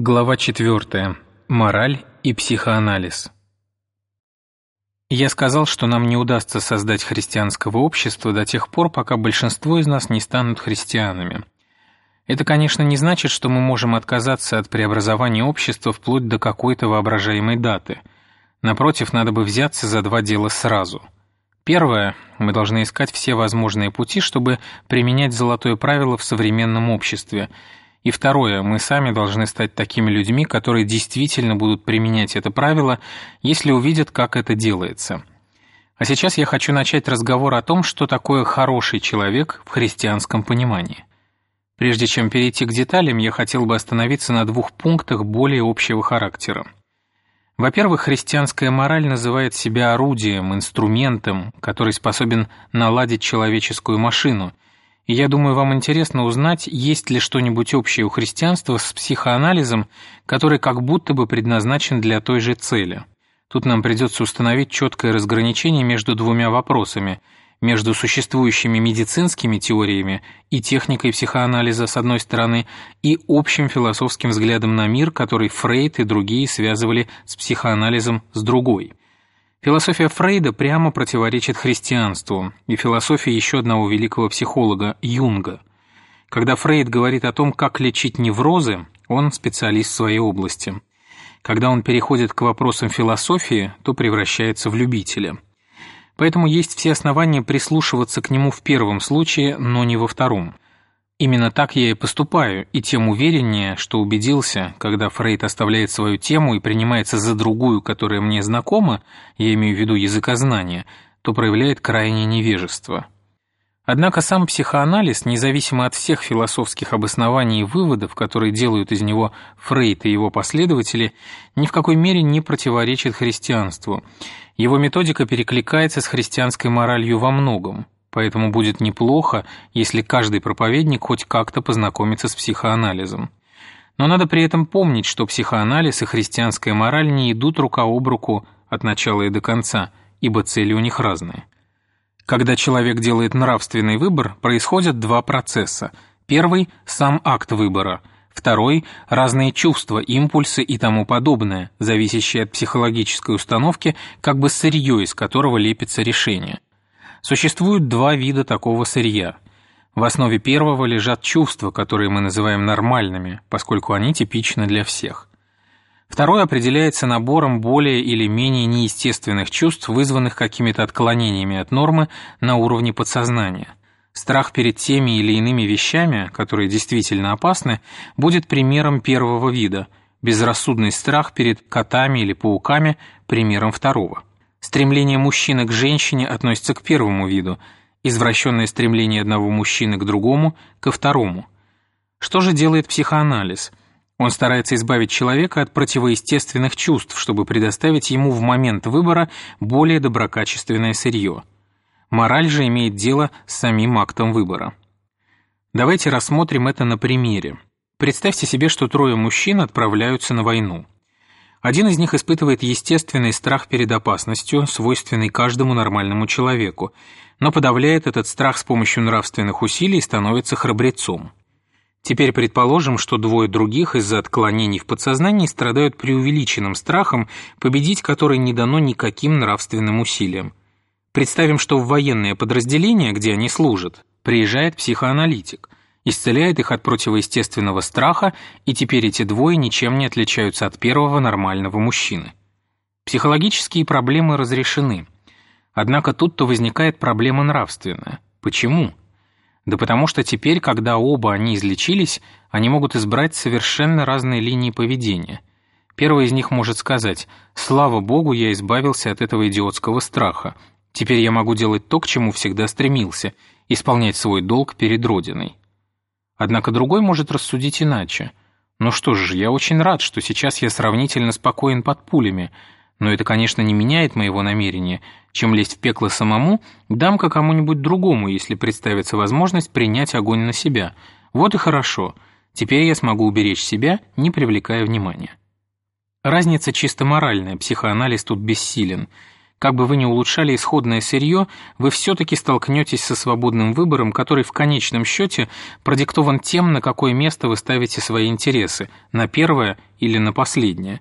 Глава 4. Мораль и психоанализ. Я сказал, что нам не удастся создать христианского общества до тех пор, пока большинство из нас не станут христианами. Это, конечно, не значит, что мы можем отказаться от преобразования общества вплоть до какой-то воображаемой даты. Напротив, надо бы взяться за два дела сразу. Первое, мы должны искать все возможные пути, чтобы применять золотое правило в современном обществе – и второе, мы сами должны стать такими людьми, которые действительно будут применять это правило, если увидят, как это делается. А сейчас я хочу начать разговор о том, что такое хороший человек в христианском понимании. Прежде чем перейти к деталям, я хотел бы остановиться на двух пунктах более общего характера. Во-первых, христианская мораль называет себя орудием, инструментом, который способен наладить человеческую машину – я думаю, вам интересно узнать, есть ли что-нибудь общее у христианства с психоанализом, который как будто бы предназначен для той же цели. Тут нам придется установить четкое разграничение между двумя вопросами – между существующими медицинскими теориями и техникой психоанализа с одной стороны и общим философским взглядом на мир, который Фрейд и другие связывали с психоанализом с другой. Философия Фрейда прямо противоречит христианству и философии еще одного великого психолога Юнга. Когда Фрейд говорит о том, как лечить неврозы, он специалист в своей области. Когда он переходит к вопросам философии, то превращается в любителя. Поэтому есть все основания прислушиваться к нему в первом случае, но не во втором – Именно так я и поступаю, и тем увереннее, что убедился, когда Фрейд оставляет свою тему и принимается за другую, которая мне знакома, я имею в виду языкознание, то проявляет крайнее невежество. Однако сам психоанализ, независимо от всех философских обоснований и выводов, которые делают из него Фрейд и его последователи, ни в какой мере не противоречит христианству. Его методика перекликается с христианской моралью во многом поэтому будет неплохо, если каждый проповедник хоть как-то познакомится с психоанализом. Но надо при этом помнить, что психоанализ и христианская мораль не идут рука об руку от начала и до конца, ибо цели у них разные. Когда человек делает нравственный выбор, происходят два процесса. Первый – сам акт выбора. Второй – разные чувства, импульсы и тому подобное, зависящие от психологической установки, как бы сырье, из которого лепится решение. Существует два вида такого сырья. В основе первого лежат чувства, которые мы называем нормальными, поскольку они типичны для всех. Второе определяется набором более или менее неестественных чувств, вызванных какими-то отклонениями от нормы на уровне подсознания. Страх перед теми или иными вещами, которые действительно опасны, будет примером первого вида, безрассудный страх перед котами или пауками – примером второго. Стремление мужчины к женщине относится к первому виду, извращенное стремление одного мужчины к другому – ко второму. Что же делает психоанализ? Он старается избавить человека от противоестественных чувств, чтобы предоставить ему в момент выбора более доброкачественное сырье. Мораль же имеет дело с самим актом выбора. Давайте рассмотрим это на примере. Представьте себе, что трое мужчин отправляются на войну. Один из них испытывает естественный страх перед опасностью, свойственный каждому нормальному человеку, но подавляет этот страх с помощью нравственных усилий и становится храбрецом. Теперь предположим, что двое других из-за отклонений в подсознании страдают преувеличенным страхом, победить который не дано никаким нравственным усилиям. Представим, что в военное подразделение, где они служат, приезжает психоаналитик – исцеляет их от противоестественного страха, и теперь эти двое ничем не отличаются от первого нормального мужчины. Психологические проблемы разрешены. Однако тут-то возникает проблема нравственная. Почему? Да потому что теперь, когда оба они излечились, они могут избрать совершенно разные линии поведения. Первый из них может сказать «Слава Богу, я избавился от этого идиотского страха. Теперь я могу делать то, к чему всегда стремился, исполнять свой долг перед Родиной». Однако другой может рассудить иначе. Ну что ж, я очень рад, что сейчас я сравнительно спокоен под пулями, но это, конечно, не меняет моего намерения. Чем лезть в пекло самому, дам-ка кому-нибудь другому, если представится возможность принять огонь на себя. Вот и хорошо. Теперь я смогу уберечь себя, не привлекая внимания. Разница чисто моральная, психоанализ тут бессилен. Как бы вы ни улучшали исходное сырье, вы все-таки столкнетесь со свободным выбором, который в конечном счете продиктован тем, на какое место вы ставите свои интересы, на первое или на последнее.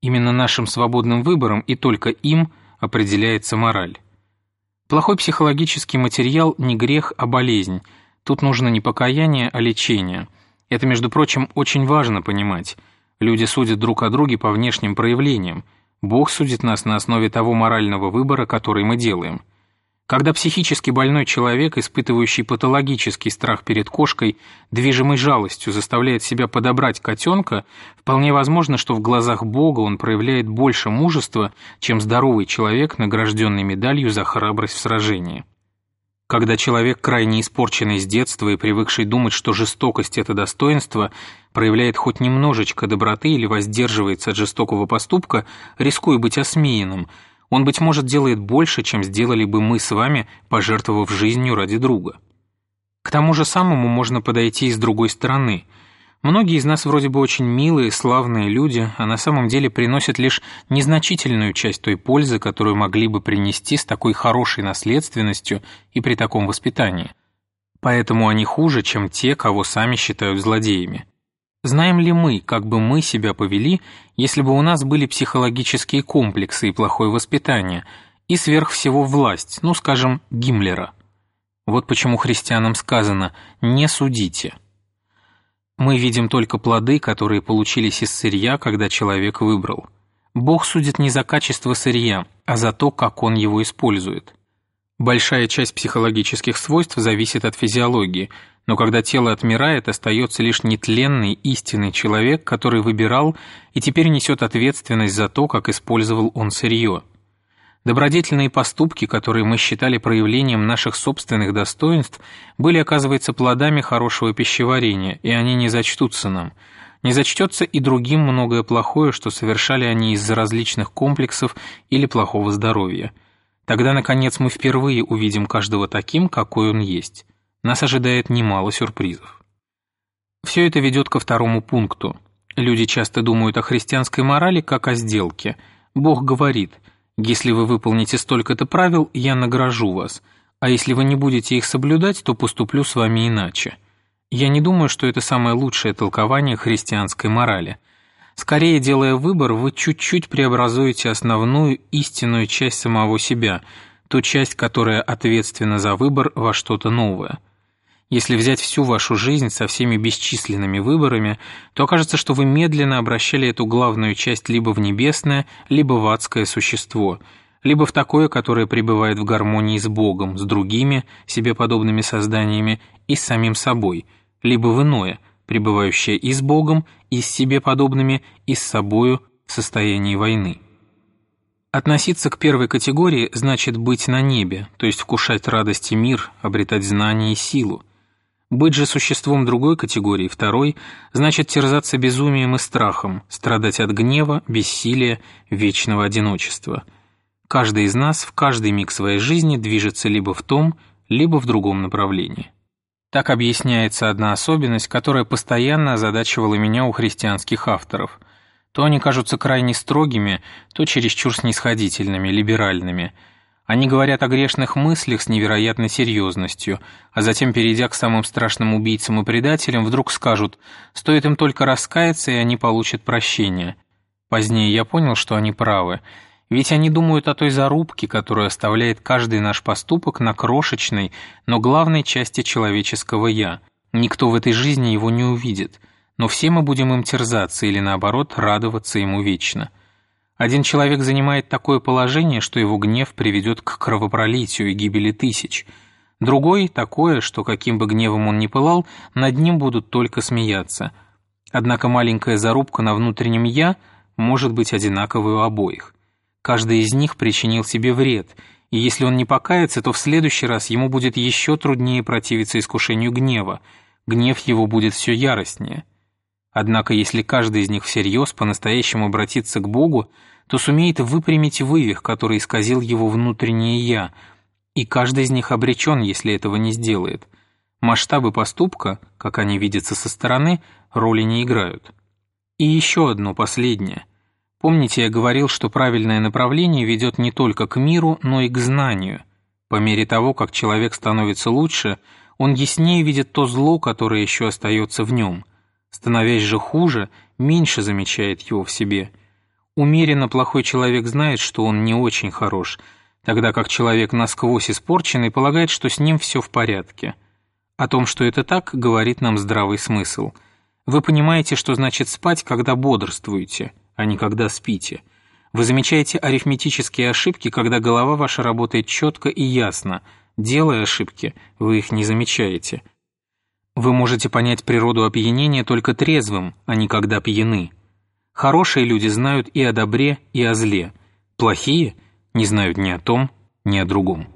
Именно нашим свободным выбором и только им определяется мораль. Плохой психологический материал не грех, а болезнь. Тут нужно не покаяние, а лечение. Это, между прочим, очень важно понимать. Люди судят друг о друге по внешним проявлениям. Бог судит нас на основе того морального выбора, который мы делаем. Когда психически больной человек, испытывающий патологический страх перед кошкой, движимой жалостью заставляет себя подобрать котенка, вполне возможно, что в глазах Бога он проявляет больше мужества, чем здоровый человек, награжденный медалью за храбрость в сражении. Когда человек, крайне испорченный с детства и привыкший думать, что жестокость – это достоинство, проявляет хоть немножечко доброты или воздерживается от жестокого поступка, рискуя быть осмеянным – он, быть может, делает больше, чем сделали бы мы с вами, пожертвовав жизнью ради друга. К тому же самому можно подойти и с другой стороны. Многие из нас вроде бы очень милые, славные люди, а на самом деле приносят лишь незначительную часть той пользы, которую могли бы принести с такой хорошей наследственностью и при таком воспитании. Поэтому они хуже, чем те, кого сами считают злодеями. Знаем ли мы, как бы мы себя повели, если бы у нас были психологические комплексы и плохое воспитание, и сверх всего власть, ну, скажем, Гиммлера? Вот почему христианам сказано «не судите». Мы видим только плоды, которые получились из сырья, когда человек выбрал. Бог судит не за качество сырья, а за то, как он его использует. Большая часть психологических свойств зависит от физиологии, но когда тело отмирает, остается лишь нетленный истинный человек, который выбирал и теперь несет ответственность за то, как использовал он сырье. Добродетельные поступки, которые мы считали проявлением наших собственных достоинств, были, оказывается, плодами хорошего пищеварения, и они не зачтутся нам. Не зачтется и другим многое плохое, что совершали они из-за различных комплексов или плохого здоровья – Тогда, наконец, мы впервые увидим каждого таким, какой он есть. Нас ожидает немало сюрпризов. Все это ведет ко второму пункту. Люди часто думают о христианской морали как о сделке. Бог говорит, если вы выполните столько-то правил, я награжу вас, а если вы не будете их соблюдать, то поступлю с вами иначе. Я не думаю, что это самое лучшее толкование христианской морали – Скорее, делая выбор, вы чуть-чуть преобразуете основную истинную часть самого себя, ту часть, которая ответственна за выбор во что-то новое. Если взять всю вашу жизнь со всеми бесчисленными выборами, то окажется, что вы медленно обращали эту главную часть либо в небесное, либо в адское существо, либо в такое, которое пребывает в гармонии с Богом, с другими, себе подобными созданиями и с самим собой, либо в иное – пребывающая и с Богом, и с себе подобными, и с собою в состоянии войны. Относиться к первой категории значит быть на небе, то есть вкушать радость и мир, обретать знания и силу. Быть же существом другой категории, второй, значит терзаться безумием и страхом, страдать от гнева, бессилия, вечного одиночества. Каждый из нас в каждый миг своей жизни движется либо в том, либо в другом направлении. Так объясняется одна особенность, которая постоянно озадачивала меня у христианских авторов. То они кажутся крайне строгими, то чересчур снисходительными, либеральными. Они говорят о грешных мыслях с невероятной серьезностью, а затем, перейдя к самым страшным убийцам и предателям, вдруг скажут «стоит им только раскаяться, и они получат прощение». Позднее я понял, что они правы – ведь они думают о той зарубке, которую оставляет каждый наш поступок на крошечной, но главной части человеческого «я». Никто в этой жизни его не увидит, но все мы будем им терзаться или, наоборот, радоваться ему вечно. Один человек занимает такое положение, что его гнев приведет к кровопролитию и гибели тысяч. Другой – такое, что каким бы гневом он ни пылал, над ним будут только смеяться. Однако маленькая зарубка на внутреннем «я» может быть одинаковой у обоих. Каждый из них причинил себе вред, и если он не покается, то в следующий раз ему будет еще труднее противиться искушению гнева, гнев его будет все яростнее. Однако если каждый из них всерьез по-настоящему обратится к Богу, то сумеет выпрямить вывих, который исказил его внутреннее «я», и каждый из них обречен, если этого не сделает. Масштабы поступка, как они видятся со стороны, роли не играют. И еще одно последнее – Помните, я говорил, что правильное направление ведет не только к миру, но и к знанию. По мере того, как человек становится лучше, он яснее видит то зло, которое еще остается в нем. Становясь же хуже, меньше замечает его в себе. Умеренно плохой человек знает, что он не очень хорош, тогда как человек насквозь испорченный полагает, что с ним все в порядке. О том, что это так, говорит нам здравый смысл. Вы понимаете, что значит спать, когда бодрствуете, а не когда спите. Вы замечаете арифметические ошибки, когда голова ваша работает четко и ясно. Делая ошибки, вы их не замечаете. Вы можете понять природу опьянения только трезвым, а не когда пьяны. Хорошие люди знают и о добре, и о зле. Плохие не знают ни о том, ни о другом.